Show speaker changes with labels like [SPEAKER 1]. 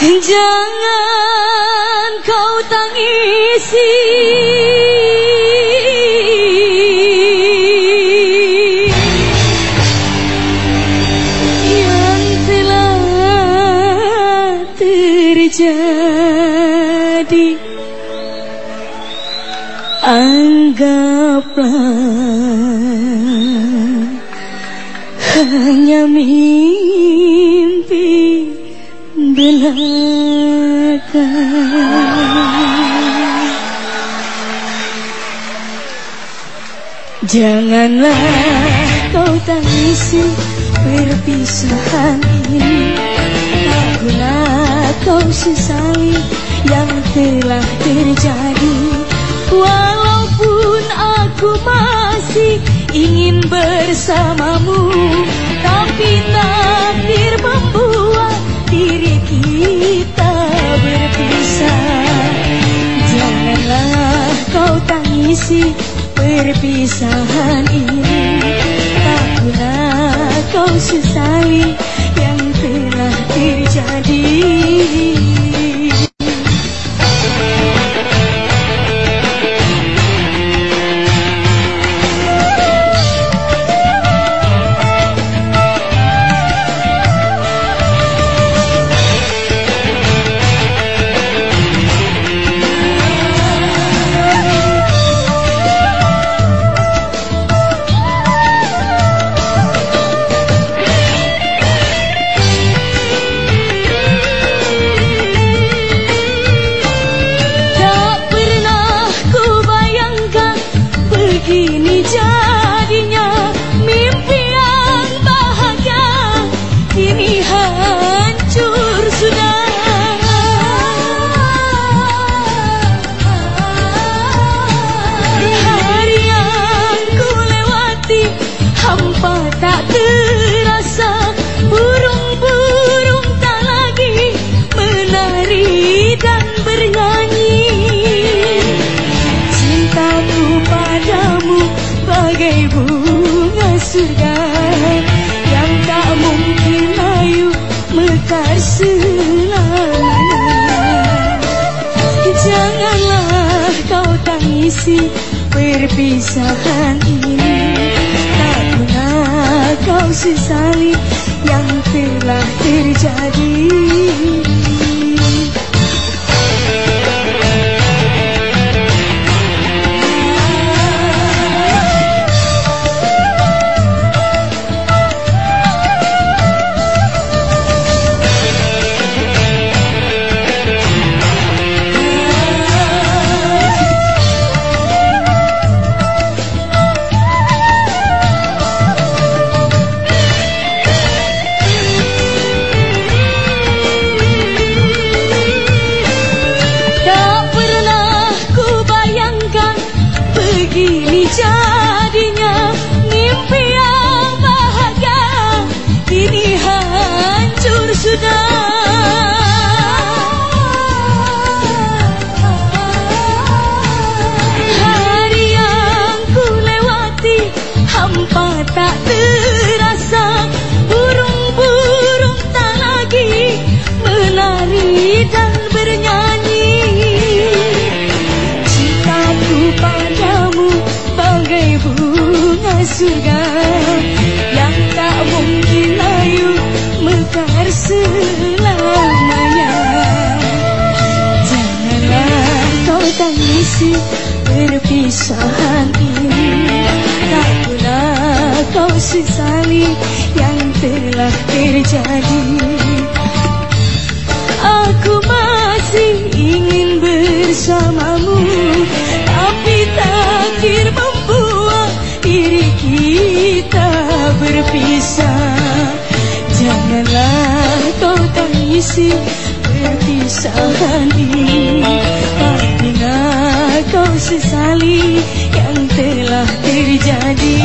[SPEAKER 1] Jangan kau tangisi. Yang telah terjadi Anggaplah hanya mimpi Janganlah kau tangisi perpisahan ini. Tak guna kau sesali yang telah terjadi. Walaupun aku masih ingin bersamamu Tapi takdir tangisi perpisahan ini. Tak guna kau sesali yang telah terjadi bunga surga yang tak mungkin layu mekar selamanya. Janganlah kau tangisi perpisahan ini. Tak guna kau sesali yang telah terjadi tak terasa burung-burung tak lagi menari dan bernyanyi. Cintaku padamu bagai bunga surga yang tak mungkin layu mekar selamanya. Janganlah kau tangisi perpisahan ini. Tak kau sesali yang telah terjadi. Aku masih ingin bersamamu Tapi takdir membuat diri kita berpisah. Janganlah kau tangisi perpisahan ini Apabila kau sesali telah terjadi